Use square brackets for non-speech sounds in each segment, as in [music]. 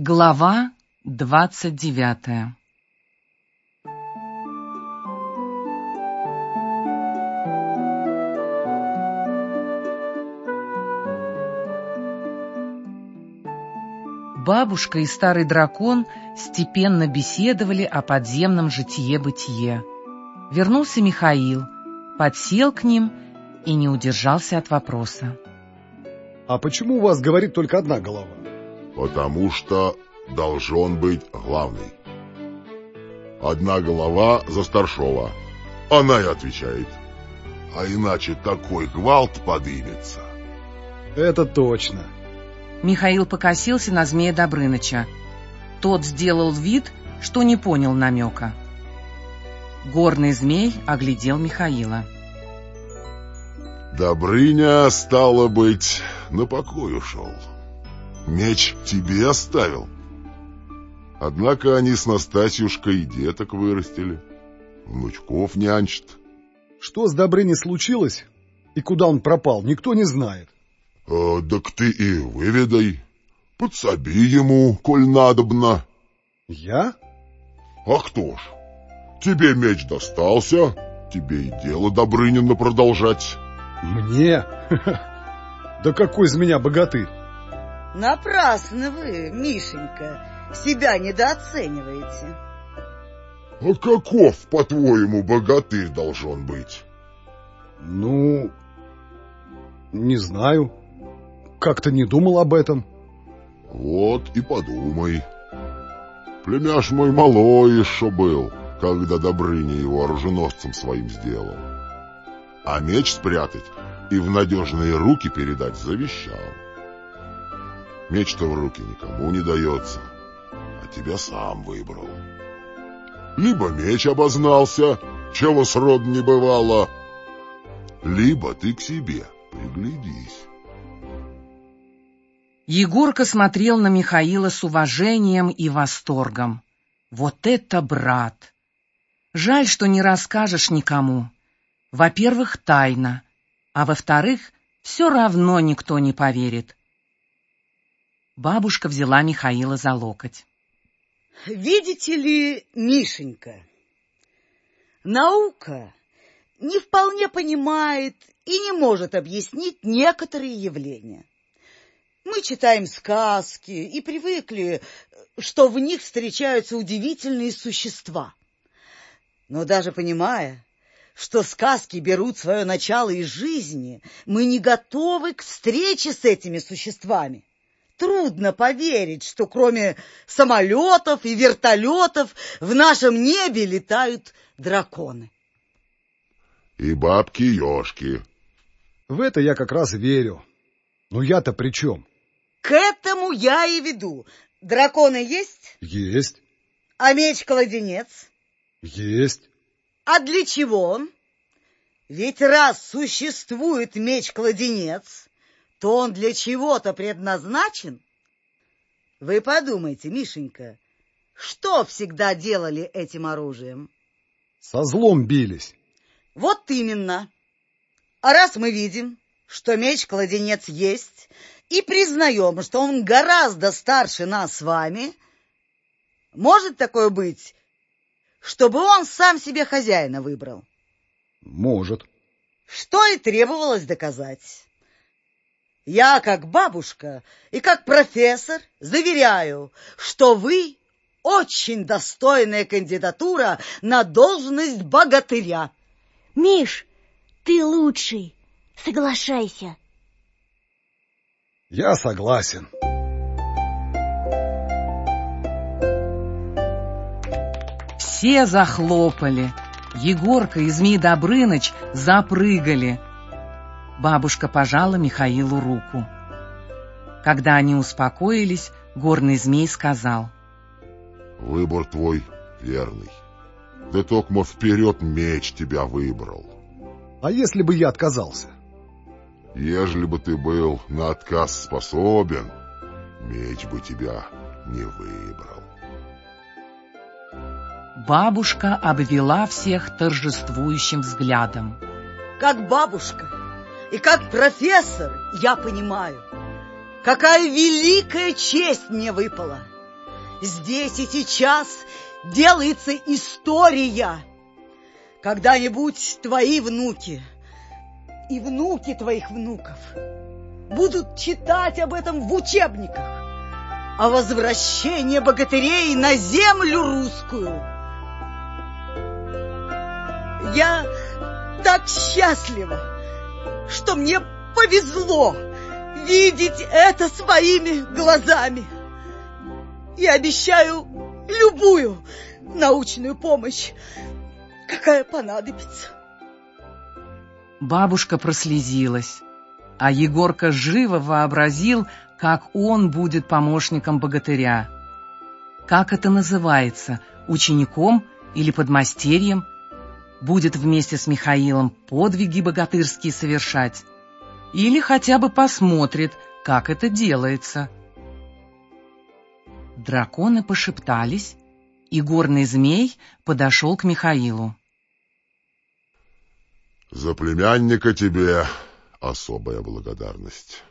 Глава двадцать девятая Бабушка и старый дракон степенно беседовали о подземном житие-бытие. Вернулся Михаил, подсел к ним и не удержался от вопроса. А почему у вас говорит только одна голова? Потому что должен быть главный. Одна голова за старшова. Она и отвечает. А иначе такой гвалт подымется. Это точно. Михаил покосился на змея Добрыныча. Тот сделал вид, что не понял намека. Горный змей оглядел Михаила. Добрыня, стало быть, на покой ушел. Меч тебе оставил. Однако они с Настасьюшкой и деток вырастили. Внучков нянчат. Что с Добрыней случилось и куда он пропал, никто не знает. Э, так ты и выведай. Подсоби ему, коль надобно. Я? А кто ж? Тебе меч достался, тебе и дело Добрынина продолжать. Мне? [laughs] Да какой из меня богатырь? Напрасно вы, Мишенька, себя недооцениваете. А каков, по-твоему, богатырь должен быть? Ну, не знаю. Как-то не думал об этом. Вот и подумай. Племяш мой малой еще был, когда Добрыня его оруженосцем своим сделал. А меч спрятать и в надежные руки передать завещал. Меч-то в руки никому не дается, а тебя сам выбрал. Либо меч обознался, чего срод не бывало, либо ты к себе приглядись. Егорка смотрел на Михаила с уважением и восторгом. Вот это брат! Жаль, что не расскажешь никому. Во-первых, тайна, а во-вторых, все равно никто не поверит. Бабушка взяла Михаила за локоть. Видите ли, Мишенька, наука не вполне понимает и не может объяснить некоторые явления. Мы читаем сказки и привыкли, что в них встречаются удивительные существа. Но даже понимая, что сказки берут свое начало из жизни, мы не готовы к встрече с этими существами. Трудно поверить, что кроме самолетов и вертолетов в нашем небе летают драконы. И бабки-ешки. В это я как раз верю. Но я-то при чем? К этому я и веду. Драконы есть? Есть. А меч-кладенец? Есть. А для чего? Ведь раз существует меч-кладенец, то он для чего-то предназначен. Вы подумайте, Мишенька, что всегда делали этим оружием? Со злом бились. Вот именно. А раз мы видим, что меч-кладенец есть, и признаем, что он гораздо старше нас с вами, может такое быть, чтобы он сам себе хозяина выбрал? Может. Что и требовалось доказать. Я, как бабушка и как профессор, заверяю, что вы очень достойная кандидатура на должность богатыря. Миш, ты лучший. Соглашайся. Я согласен. Все захлопали. Егорка и Змей Добрыныч запрыгали. Бабушка пожала Михаилу руку. Когда они успокоились, горный змей сказал. Выбор твой верный. Да только вперед меч тебя выбрал. А если бы я отказался? Ежели бы ты был на отказ способен, меч бы тебя не выбрал. Бабушка обвела всех торжествующим взглядом. Как бабушка и как профессор я понимаю, какая великая честь мне выпала. Здесь и сейчас делается история. Когда-нибудь твои внуки и внуки твоих внуков будут читать об этом в учебниках, о возвращении богатырей на землю русскую. Я так счастлива, что мне повезло видеть это своими глазами. И обещаю любую научную помощь, какая понадобится. Бабушка прослезилась, а Егорка живо вообразил, как он будет помощником богатыря. Как это называется, учеником или подмастерьем? Будет вместе с Михаилом подвиги богатырские совершать? Или хотя бы посмотрит, как это делается? Драконы пошептались, и горный змей подошел к Михаилу. За племянника тебе особая благодарность.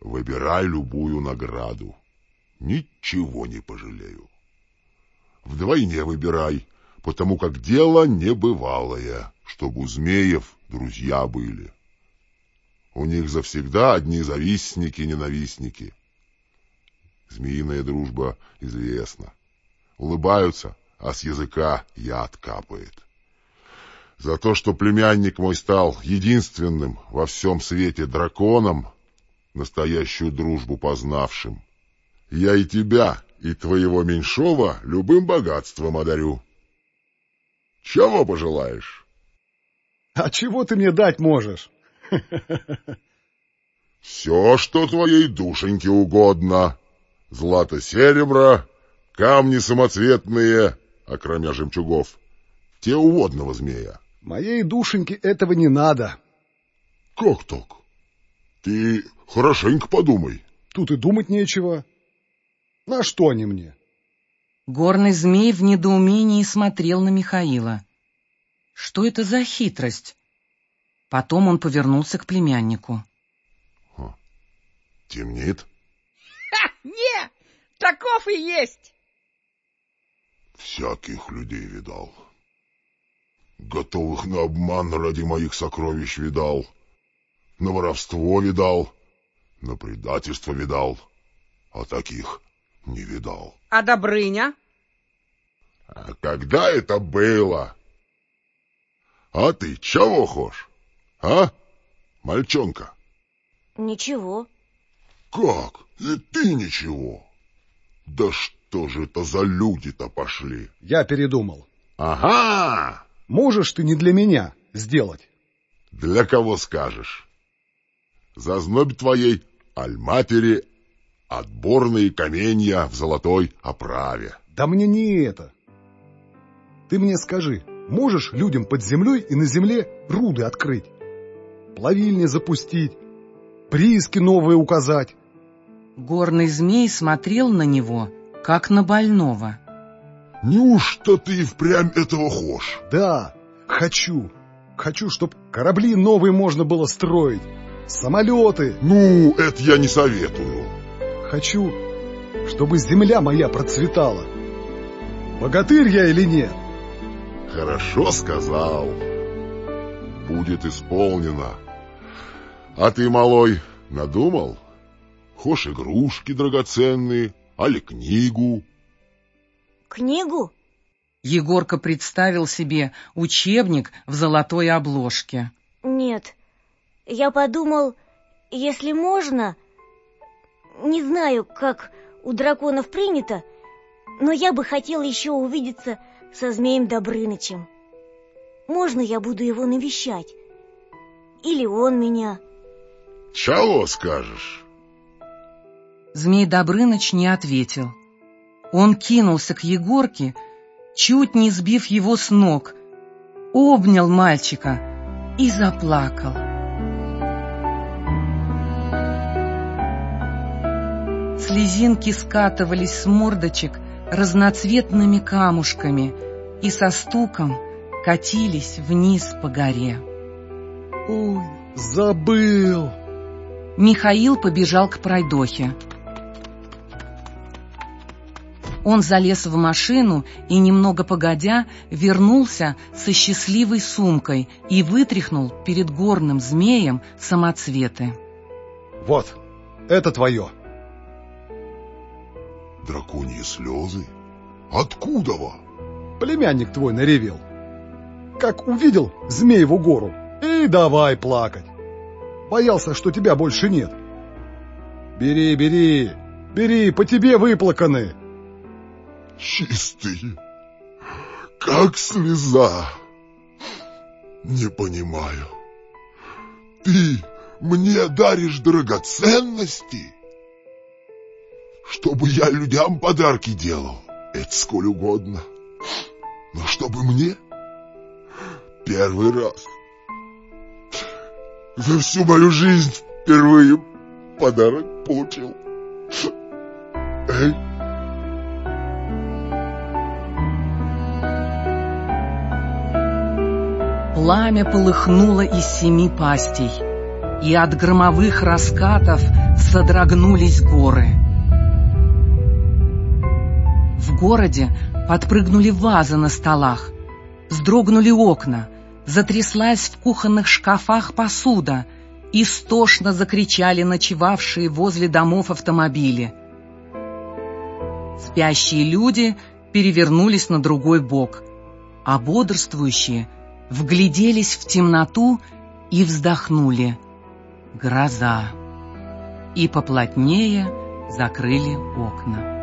Выбирай любую награду. Ничего не пожалею. Вдвойне выбирай, потому как дело небывалое, чтобы у змеев друзья были. У них завсегда одни завистники-ненавистники. Змеиная дружба известна. Улыбаются, а с языка яд капает. За то, что племянник мой стал единственным во всем свете драконом, настоящую дружбу познавшим, я и тебя, и твоего меньшого любым богатством одарю. Чего пожелаешь? А чего ты мне дать можешь? Все, что твоей душеньке угодно. Злато-серебро, камни самоцветные, окромя жемчугов, те у водного змея. Моей душеньке этого не надо. Как так? Ты хорошенько подумай. Тут и думать нечего. На что они мне? Горный змей в недоумении смотрел на Михаила. Что это за хитрость? Потом он повернулся к племяннику. Темнеет? Ха, не, таков и есть. Всяких людей видал. Готовых на обман ради моих сокровищ видал. На воровство видал. На предательство видал. А таких не видал. А Добрыня? А когда это было? А ты чего хочешь? А, мальчонка? Ничего. Как? И ты ничего? Да что же это за люди-то пошли? Я передумал. Ага! Можешь ты не для меня сделать? Для кого скажешь? За знобь твоей альматери отборные каменья в золотой оправе. Да мне не это. Ты мне скажи, можешь людям под землей и на земле руды открыть? Плавильни запустить, прииски новые указать? Горный змей смотрел на него, как на больного. Неужто ты впрямь этого хошь? Да, хочу. Хочу, чтоб корабли новые можно было строить, самолеты. Ну, это я не советую. Хочу, чтобы земля моя процветала. Богатырь я или нет? Хорошо сказал. Будет исполнено. А ты, малой, надумал? Хошь игрушки драгоценные, али книгу? Книгу? Егорка представил себе учебник в золотой обложке. Нет. Я подумал, если можно... Не знаю, как у драконов принято, но я бы хотел еще увидеться со змеем Добрынычем. Можно я буду его навещать? Или он меня? Чего скажешь? Змей Добрыныч не ответил. Он кинулся к Егорке, чуть не сбив его с ног, обнял мальчика и заплакал. Слезинки скатывались с мордочек разноцветными камушками и со стуком катились вниз по горе. Ой, забыл! Михаил побежал к пройдохе. Он залез в машину и, немного погодя, вернулся со счастливой сумкой и вытряхнул перед горным змеем самоцветы. Вот, это твое. Драконьи слезы? Откуда во? Племянник твой наревел. Как увидел Змееву гору, и давай плакать. Боялся, что тебя больше нет. Бери, бери, бери, по тебе выплаканы. Чистые, как слеза. Не понимаю. Ты мне даришь драгоценности? Чтобы я людям подарки делал, это сколь угодно. Но чтобы мне? Первый раз. За всю мою жизнь впервые подарок получил. Эй, Пламя полыхнуло из семи пастей, и от громовых раскатов содрогнулись горы. В городе подпрыгнули вазы на столах, вздрогнули окна, затряслась в кухонных шкафах посуда, истошно закричали ночевавшие возле домов автомобили. Спящие люди перевернулись на другой бок, а бодрствующие — вгляделись в темноту и вздохнули. Гроза. И поплотнее закрыли окна.